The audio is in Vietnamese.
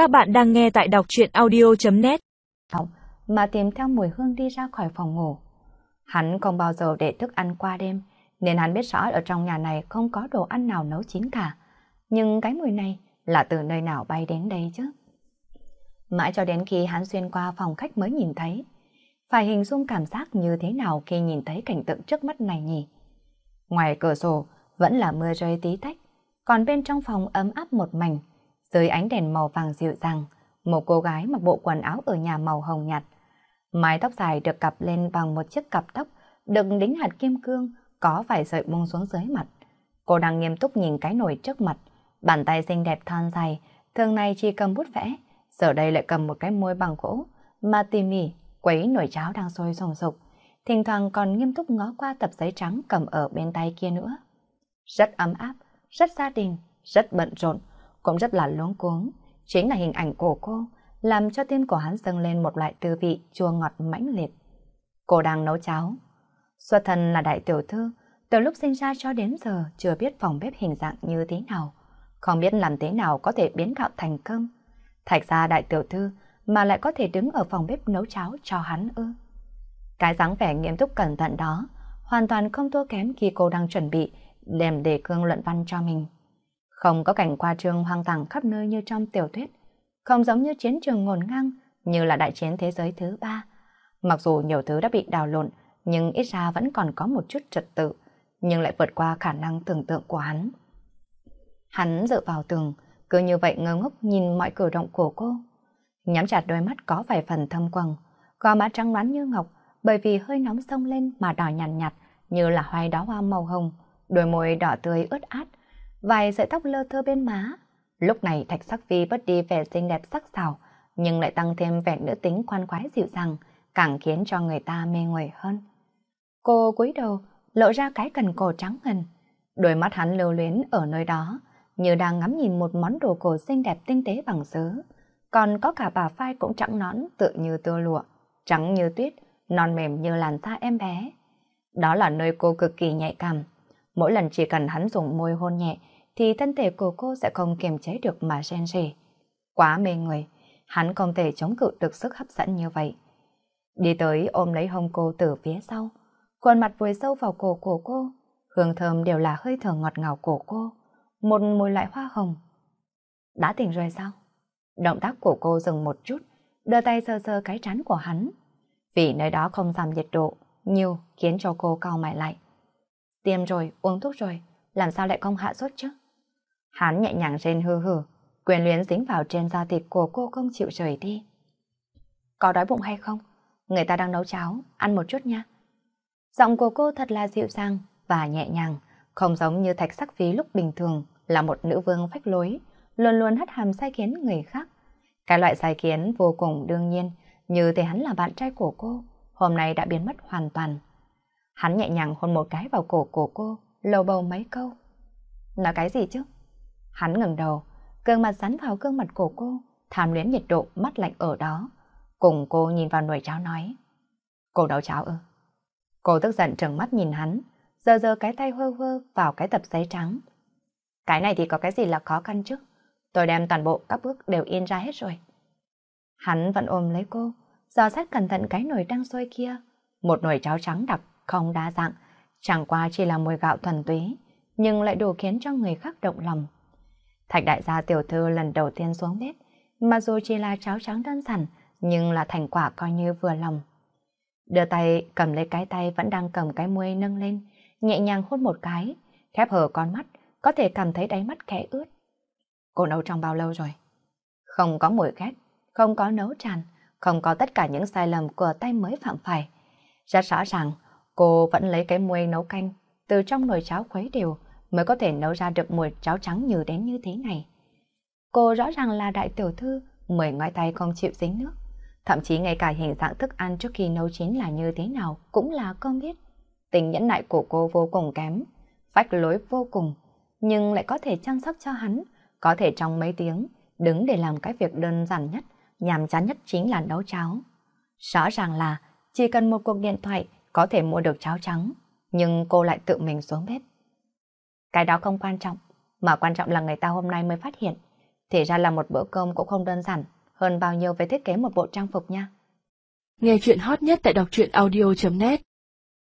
Các bạn đang nghe tại đọc truyện audio.net Mà tìm theo mùi hương đi ra khỏi phòng ngủ. Hắn không bao giờ để thức ăn qua đêm, nên hắn biết rõ ở trong nhà này không có đồ ăn nào nấu chín cả. Nhưng cái mùi này là từ nơi nào bay đến đây chứ? Mãi cho đến khi hắn xuyên qua phòng khách mới nhìn thấy. Phải hình dung cảm giác như thế nào khi nhìn thấy cảnh tượng trước mắt này nhỉ? Ngoài cửa sổ vẫn là mưa rơi tí tách, còn bên trong phòng ấm áp một mảnh, dưới ánh đèn màu vàng dịu dàng, một cô gái mặc bộ quần áo ở nhà màu hồng nhạt. Mái tóc dài được cặp lên bằng một chiếc cặp tóc, đựng đính hạt kim cương, có vài sợi buông xuống dưới mặt. Cô đang nghiêm túc nhìn cái nồi trước mặt, bàn tay xinh đẹp thon dài, thường này chỉ cầm bút vẽ, giờ đây lại cầm một cái môi bằng gỗ, mà tỉ mỉ quấy nồi cháo đang sôi sùng sục, thỉnh thoảng còn nghiêm túc ngó qua tập giấy trắng cầm ở bên tay kia nữa. Rất ấm áp, rất gia đình, rất bận rộn, cũng rất là luống cuống. Chính là hình ảnh của cô, làm cho tim của hắn dâng lên một loại tư vị chua ngọt mãnh liệt. Cô đang nấu cháo. Xuất thân là đại tiểu thư, từ lúc sinh ra cho đến giờ chưa biết phòng bếp hình dạng như thế nào, không biết làm thế nào có thể biến gạo thành cơm. Thạch ra đại tiểu thư mà lại có thể đứng ở phòng bếp nấu cháo cho hắn ư. Cái dáng vẻ nghiêm túc cẩn thận đó hoàn toàn không thua kém khi cô đang chuẩn bị đem đề cương luận văn cho mình. Không có cảnh qua trường hoang tàng khắp nơi như trong tiểu thuyết, không giống như chiến trường ngổn ngang như là đại chiến thế giới thứ ba. Mặc dù nhiều thứ đã bị đào lộn, nhưng ít ra vẫn còn có một chút trật tự, nhưng lại vượt qua khả năng tưởng tượng của hắn. Hắn dựa vào tường, cứ như vậy ngơ ngốc nhìn mọi cử động của cô. Nhắm chặt đôi mắt có vài phần thâm quầng, gò má trắng nõn như ngọc, bởi vì hơi nóng sông lên mà đỏ nhàn nhạt, nhạt, như là hoài đóa hoa màu hồng, đôi môi đỏ tươi ướt át, vài sợi tóc lơ thơ bên má. Lúc này Thạch Sắc Phi bớt đi vẻ xinh đẹp sắc sảo, nhưng lại tăng thêm vẻ nữ tính khoan khoái dịu dàng, càng khiến cho người ta mê người hơn. Cô cúi đầu, lộ ra cái cần cổ trắng ngần. Đôi mắt hắn lưu luyến ở nơi đó, như đang ngắm nhìn một món đồ cổ xinh đẹp tinh tế bằng sứ. Còn có cả bà phai cũng trắng nõn, tự như tơ lụa, trắng như tuyết, non mềm như làn da em bé. Đó là nơi cô cực kỳ nhạy cảm. Mỗi lần chỉ cần hắn dùng môi hôn nhẹ thì thân thể của cô sẽ không kiềm chế được mà rên rỉ. Quá mê người, hắn không thể chống cự được sức hấp dẫn như vậy. Đi tới ôm lấy hông cô từ phía sau, khuôn mặt vùi sâu vào cổ của cô, hương thơm đều là hơi thở ngọt ngào của cô, một mùi loại hoa hồng. Đã tỉnh rồi sao? Động tác của cô dừng một chút, đưa tay sơ sơ cái trán của hắn. Vì nơi đó không giảm nhiệt độ, nhiều khiến cho cô cau mày lại. Tiêm rồi, uống thuốc rồi, làm sao lại không hạ sốt chứ? Hắn nhẹ nhàng rên hư hử, quyền luyến dính vào trên da thịt của cô không chịu rời đi. Có đói bụng hay không? Người ta đang nấu cháo, ăn một chút nha. Giọng của cô thật là dịu dàng và nhẹ nhàng, không giống như thạch sắc phí lúc bình thường là một nữ vương phách lối, luôn luôn hất hàm sai khiến người khác. Cái loại sai khiến vô cùng đương nhiên, như thể hắn là bạn trai của cô, hôm nay đã biến mất hoàn toàn. Hắn nhẹ nhàng hôn một cái vào cổ của cô, lầu bầu mấy câu. Nói cái gì chứ? Hắn ngẩng đầu, gương mặt dán vào gương mặt của cô, tham luyến nhiệt độ mắt lạnh ở đó. Cùng cô nhìn vào nồi cháo nói. Cô nấu cháo ư? Cô tức giận trừng mắt nhìn hắn, giờ giờ cái tay hơ hơ vào cái tập giấy trắng. Cái này thì có cái gì là khó khăn chứ? Tôi đem toàn bộ các bước đều in ra hết rồi. Hắn vẫn ôm lấy cô, dò xét cẩn thận cái nồi đang sôi kia. Một nồi cháo trắng đặc, không đa dạng, chẳng qua chỉ là mùi gạo thuần túy, nhưng lại đủ khiến cho người khác động lòng. Thạch đại gia tiểu thư lần đầu tiên xuống bếp, mặc dù chỉ là cháo trắng đơn giản, nhưng là thành quả coi như vừa lòng. Đưa tay cầm lấy cái tay vẫn đang cầm cái muôi nâng lên, nhẹ nhàng hôn một cái, khép hở con mắt, có thể cảm thấy đáy mắt khẽ ướt. Cô nấu trong bao lâu rồi? Không có mùi ghét, không có nấu tràn, không có tất cả những sai lầm của tay mới phạm phải. Rất rõ ràng, cô vẫn lấy cái muôi nấu canh từ trong nồi cháo khuấy đều mới có thể nấu ra được mùi cháo trắng như đến như thế này. Cô rõ ràng là đại tiểu thư, mười ngói tay không chịu dính nước. Thậm chí ngay cả hình dạng thức ăn trước khi nấu chín là như thế nào cũng là không biết. Tình nhẫn nại của cô vô cùng kém, phách lối vô cùng, nhưng lại có thể chăm sóc cho hắn, có thể trong mấy tiếng, đứng để làm cái việc đơn giản nhất, nhàm chán nhất chính là nấu cháo. Rõ ràng là chỉ cần một cuộc điện thoại có thể mua được cháo trắng, nhưng cô lại tự mình xuống bếp. Cái đó không quan trọng, mà quan trọng là người ta hôm nay mới phát hiện Thì ra là một bữa cơm cũng không đơn giản, hơn bao nhiêu về thiết kế một bộ trang phục nha. Nghe chuyện hot nhất tại đọc truyện audio.net